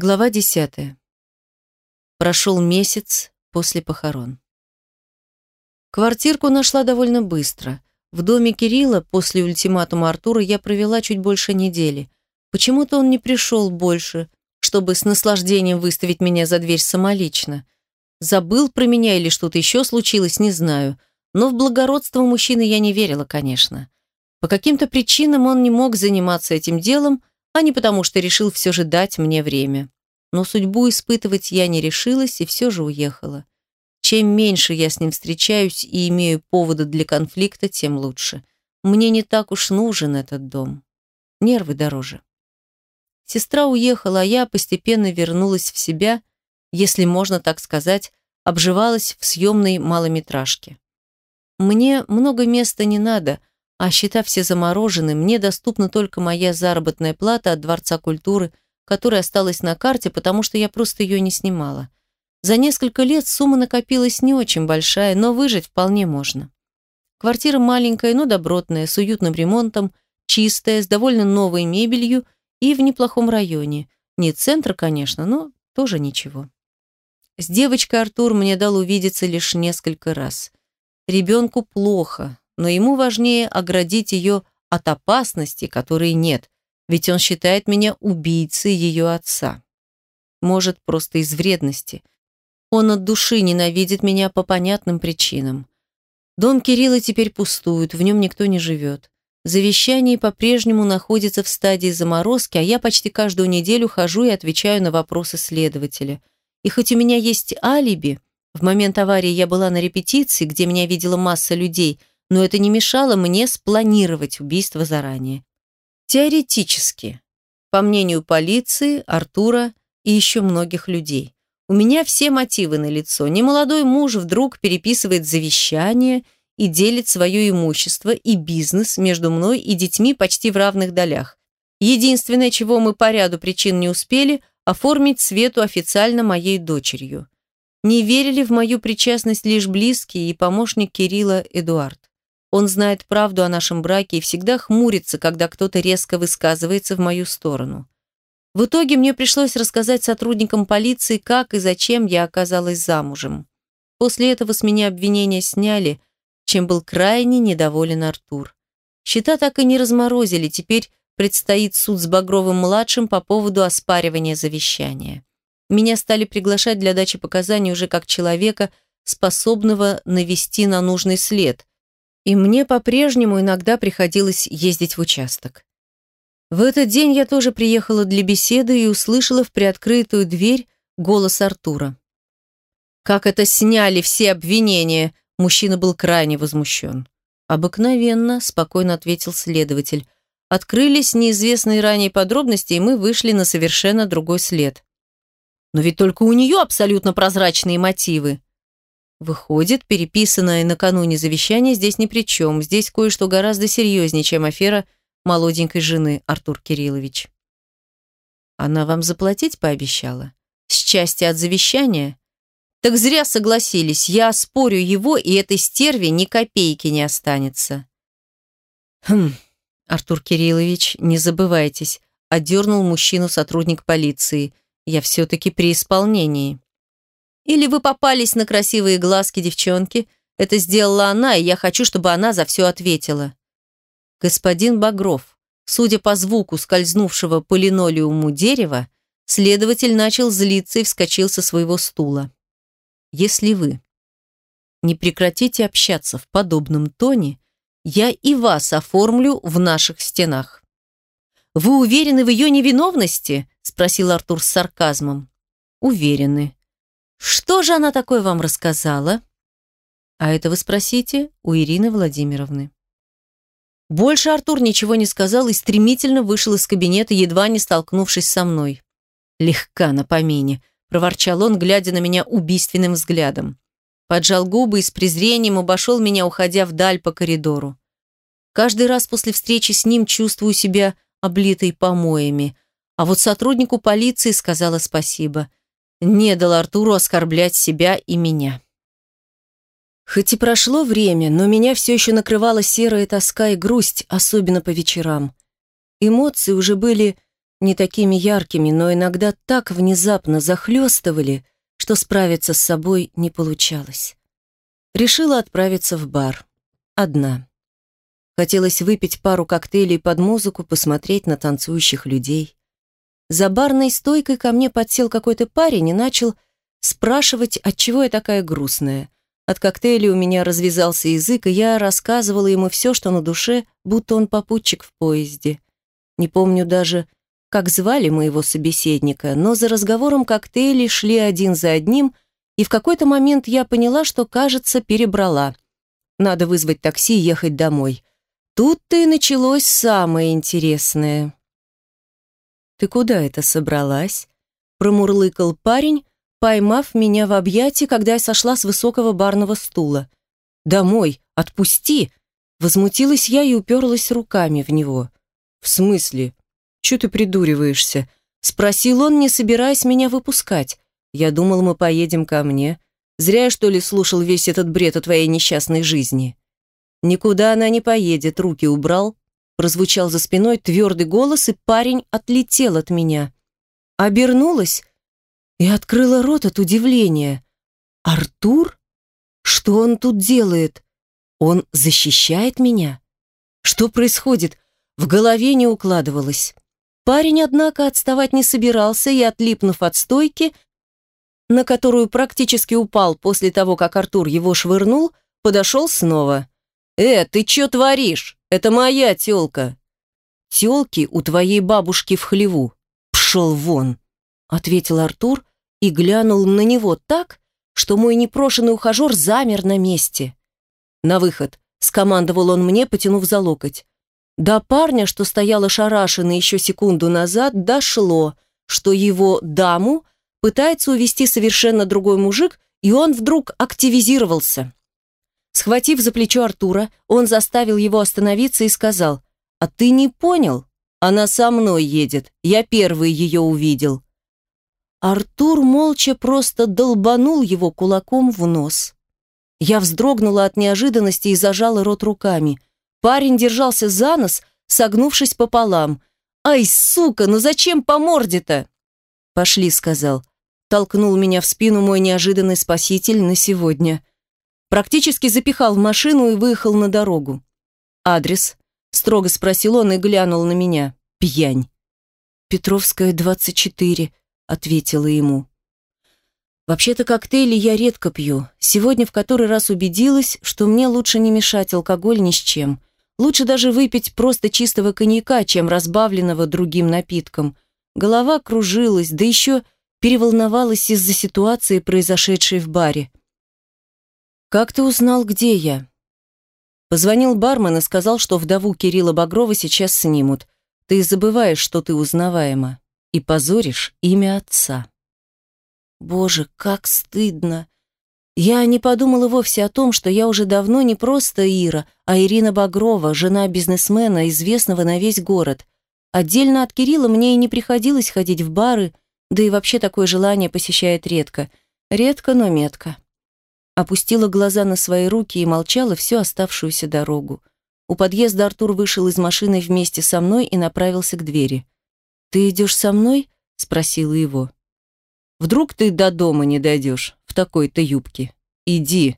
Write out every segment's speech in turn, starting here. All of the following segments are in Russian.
Глава десятая. Прошел месяц после похорон. Квартирку нашла довольно быстро. В доме Кирилла после ультиматума Артура я провела чуть больше недели. Почему-то он не пришел больше, чтобы с наслаждением выставить меня за дверь самолично. Забыл про меня или что-то еще случилось, не знаю. Но в благородство мужчины я не верила, конечно. По каким-то причинам он не мог заниматься этим делом, а не потому, что решил все же дать мне время. Но судьбу испытывать я не решилась и все же уехала. Чем меньше я с ним встречаюсь и имею повода для конфликта, тем лучше. Мне не так уж нужен этот дом. Нервы дороже. Сестра уехала, а я постепенно вернулась в себя, если можно так сказать, обживалась в съемной малометражке. Мне много места не надо, а счета все заморожены, мне доступна только моя заработная плата от Дворца культуры, которая осталась на карте, потому что я просто ее не снимала. За несколько лет сумма накопилась не очень большая, но выжить вполне можно. Квартира маленькая, но добротная, с уютным ремонтом, чистая, с довольно новой мебелью и в неплохом районе. Не центр, конечно, но тоже ничего. С девочкой Артур мне дал увидеться лишь несколько раз. Ребенку плохо, но ему важнее оградить ее от опасности, которой нет, ведь он считает меня убийцей ее отца. Может, просто из вредности. Он от души ненавидит меня по понятным причинам. Дом Кирилла теперь пустует, в нем никто не живет. Завещание по-прежнему находится в стадии заморозки, а я почти каждую неделю хожу и отвечаю на вопросы следователя. И хоть у меня есть алиби, в момент аварии я была на репетиции, где меня видела масса людей, но это не мешало мне спланировать убийство заранее. Теоретически, по мнению полиции, Артура и еще многих людей. У меня все мотивы на лицо. Немолодой муж вдруг переписывает завещание и делит свое имущество и бизнес между мной и детьми почти в равных долях. Единственное, чего мы по ряду причин не успели, оформить Свету официально моей дочерью. Не верили в мою причастность лишь близкие и помощник Кирилла Эдуард. Он знает правду о нашем браке и всегда хмурится, когда кто-то резко высказывается в мою сторону. В итоге мне пришлось рассказать сотрудникам полиции, как и зачем я оказалась замужем. После этого с меня обвинения сняли, чем был крайне недоволен Артур. Счета так и не разморозили, теперь предстоит суд с Багровым-младшим по поводу оспаривания завещания. Меня стали приглашать для дачи показаний уже как человека, способного навести на нужный след, и мне по-прежнему иногда приходилось ездить в участок. В этот день я тоже приехала для беседы и услышала в приоткрытую дверь голос Артура. «Как это сняли все обвинения?» Мужчина был крайне возмущен. «Обыкновенно», — спокойно ответил следователь. «Открылись неизвестные ранее подробности, и мы вышли на совершенно другой след». «Но ведь только у нее абсолютно прозрачные мотивы», Выходит, переписанное накануне завещание здесь ни при чем. Здесь кое-что гораздо серьезнее, чем афера молоденькой жены, Артур Кириллович. Она вам заплатить пообещала? С части от завещания? Так зря согласились. Я спорю его, и этой стерве ни копейки не останется. Хм, Артур Кириллович, не забывайтесь, одернул мужчину сотрудник полиции. Я все-таки при исполнении. Или вы попались на красивые глазки девчонки. Это сделала она, и я хочу, чтобы она за все ответила. Господин Багров, судя по звуку скользнувшего по линолеуму дерева, следователь начал злиться и вскочил со своего стула. Если вы не прекратите общаться в подобном тоне, я и вас оформлю в наших стенах. «Вы уверены в ее невиновности?» – спросил Артур с сарказмом. «Уверены», что же она такое вам рассказала? А это вы спросите у Ирины Владимировны. Больше Артур ничего не сказал и стремительно вышел из кабинета, едва не столкнувшись со мной. «Легка на помине», – проворчал он, глядя на меня убийственным взглядом. Поджал губы и с презрением обошел меня, уходя вдаль по коридору. Каждый раз после встречи с ним чувствую себя облитой помоями, а вот сотруднику полиции сказала спасибо не дал Артуру оскорблять себя и меня. Хоть и прошло время, но меня все еще накрывала серая тоска и грусть, особенно по вечерам. Эмоции уже были Не такими яркими, но иногда так внезапно захлестывали, что справиться с собой не получалось. Решила отправиться в бар. Одна. Хотелось выпить пару коктейлей под музыку, посмотреть на танцующих людей. За барной стойкой ко мне подсел какой-то парень и начал спрашивать, отчего я такая грустная. От коктейля у меня развязался язык, и я рассказывала ему все, что на душе, будто он попутчик в поезде. Не помню даже, как звали моего собеседника, но за разговором коктейли шли один за одним, и в какой-то момент я поняла, что, кажется, перебрала. Надо вызвать такси и ехать домой. Тут-то и началось самое интересное. «Ты куда это собралась?» Промурлыкал парень, поймав меня в объятии, когда я сошла с высокого барного стула. «Домой! Отпусти!» Возмутилась я и уперлась руками в него. «В смысле? Че ты придуриваешься?» Спросил он, не собираясь меня выпускать. Я думал, мы поедем ко мне. Зря, что ли, слушал весь этот бред о твоей несчастной жизни. Никуда она не поедет, руки убрал. Прозвучал за спиной твердый голос, и парень отлетел от меня. Обернулась и открыла рот от удивления. «Артур? Что он тут делает? Он защищает меня? Что происходит? В голове не укладывалось. Парень, однако, отставать не собирался и, отлипнув от стойки, на которую практически упал после того, как Артур его швырнул, подошел снова. «Э, ты чё творишь? Это моя тёлка!» «Тёлки у твоей бабушки в хлеву. Пшел вон!» ответил Артур и глянул на него так, что мой непрошенный ухажер замер на месте. «На выход!» — скомандовал он мне, потянув за локоть. До парня, что стоял ошарашенный еще секунду назад, дошло, что его даму пытается увести совершенно другой мужик, и он вдруг активизировался. Схватив за плечо Артура, он заставил его остановиться и сказал, «А ты не понял? Она со мной едет, я первый ее увидел». Артур молча просто долбанул его кулаком в нос. Я вздрогнула от неожиданности и зажала рот руками. Парень держался за нос, согнувшись пополам. «Ай, сука, ну зачем по морде-то?» «Пошли», — сказал. Толкнул меня в спину мой неожиданный спаситель на сегодня. Практически запихал в машину и выехал на дорогу. «Адрес?» — строго спросил он и глянул на меня. «Пьянь». «Петровская, 24», ответила ему. Вообще-то коктейли я редко пью. Сегодня в который раз убедилась, что мне лучше не мешать алкоголь ни с чем. Лучше даже выпить просто чистого коньяка, чем разбавленного другим напитком. Голова кружилась, да еще переволновалась из-за ситуации, произошедшей в баре. «Как ты узнал, где я?» Позвонил бармен и сказал, что вдову Кирилла Багрова сейчас снимут. Ты забываешь, что ты узнаваема и позоришь имя отца. Боже, как стыдно! Я не подумала вовсе о том, что я уже давно не просто Ира, а Ирина Багрова, жена бизнесмена, известного на весь город. Отдельно от Кирилла мне и не приходилось ходить в бары, да и вообще такое желание посещает редко. Редко, но метко. Опустила глаза на свои руки и молчала всю оставшуюся дорогу. У подъезда Артур вышел из машины вместе со мной и направился к двери. «Ты идешь со мной?» – спросила его. «Вдруг ты до дома не дойдешь в такой-то юбке? Иди!»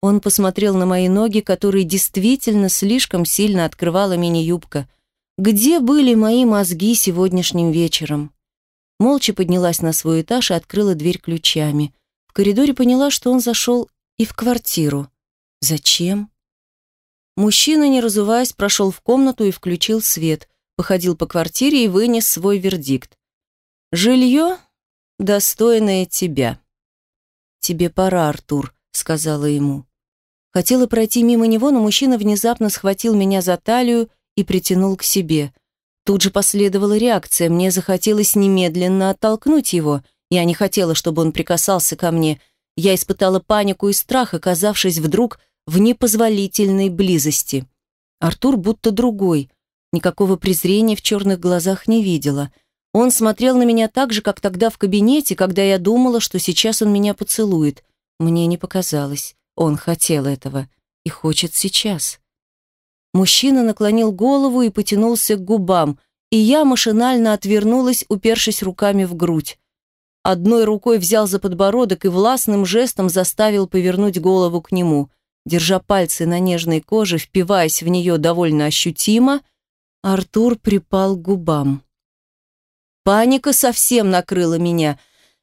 Он посмотрел на мои ноги, которые действительно слишком сильно открывала мини-юбка. Где были мои мозги сегодняшним вечером? Молча поднялась на свой этаж и открыла дверь ключами. Коридоре поняла, что он зашел и в квартиру. Зачем? Мужчина, не разуваясь, прошел в комнату и включил свет походил по квартире и вынес свой вердикт. «Жилье, достойное тебя». «Тебе пора, Артур», — сказала ему. Хотела пройти мимо него, но мужчина внезапно схватил меня за талию и притянул к себе. Тут же последовала реакция, мне захотелось немедленно оттолкнуть его. Я не хотела, чтобы он прикасался ко мне. Я испытала панику и страх, оказавшись вдруг в непозволительной близости. Артур будто другой, Никакого презрения в черных глазах не видела. Он смотрел на меня так же, как тогда в кабинете, когда я думала, что сейчас он меня поцелует. Мне не показалось. Он хотел этого. И хочет сейчас. Мужчина наклонил голову и потянулся к губам, и я машинально отвернулась, упершись руками в грудь. Одной рукой взял за подбородок и властным жестом заставил повернуть голову к нему. Держа пальцы на нежной коже, впиваясь в нее довольно ощутимо, Артур припал к губам. Паника совсем накрыла меня.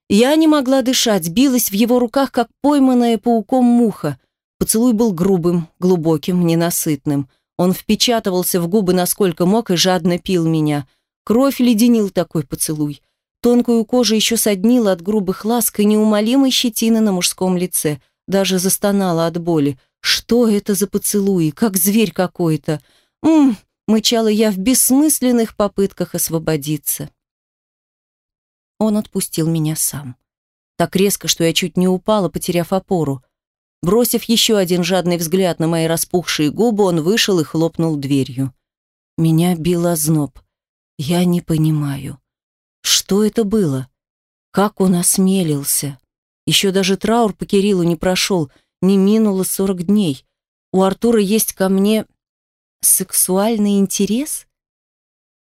Я не могла дышать, билась в его руках, как пойманная пауком муха. Поцелуй был грубым, глубоким, ненасытным. Он впечатывался в губы насколько мог и жадно пил меня. Кровь леденил такой поцелуй. Тонкую кожу еще соднила от грубых ласк и неумолимой щетины на мужском лице. Даже застонала от боли. Что это за поцелуи? Как зверь какой-то. Ммм, мычала я в бессмысленных попытках освободиться. Он отпустил меня сам. Так резко, что я чуть не упала, потеряв опору. Бросив еще один жадный взгляд на мои распухшие губы, он вышел и хлопнул дверью. Меня бил озноб. Я не понимаю. Что это было? Как он осмелился? Еще даже траур по Кириллу не прошел, не минуло сорок дней. У Артура есть ко мне сексуальный интерес?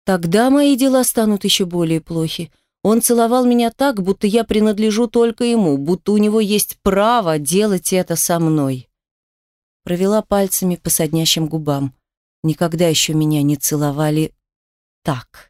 Тогда мои дела станут еще более плохи. Он целовал меня так, будто я принадлежу только ему, будто у него есть право делать это со мной. Провела пальцами по соднящим губам. Никогда еще меня не целовали так.